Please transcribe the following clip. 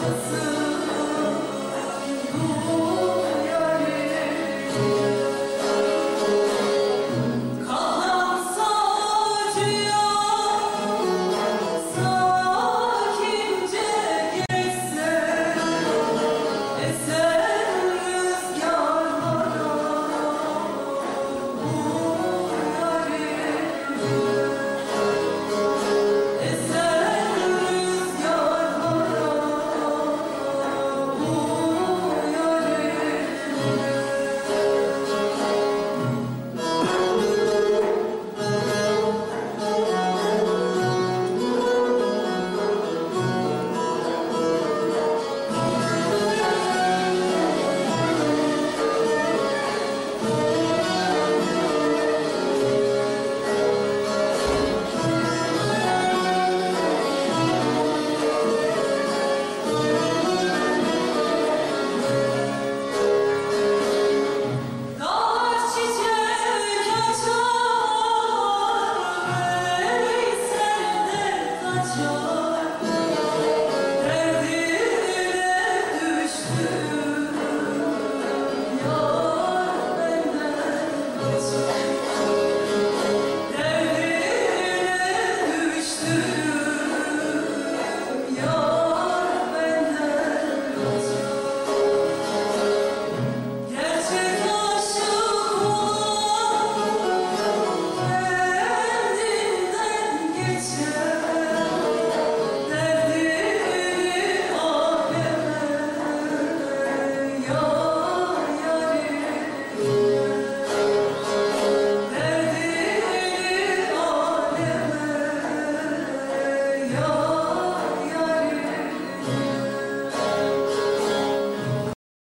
to see.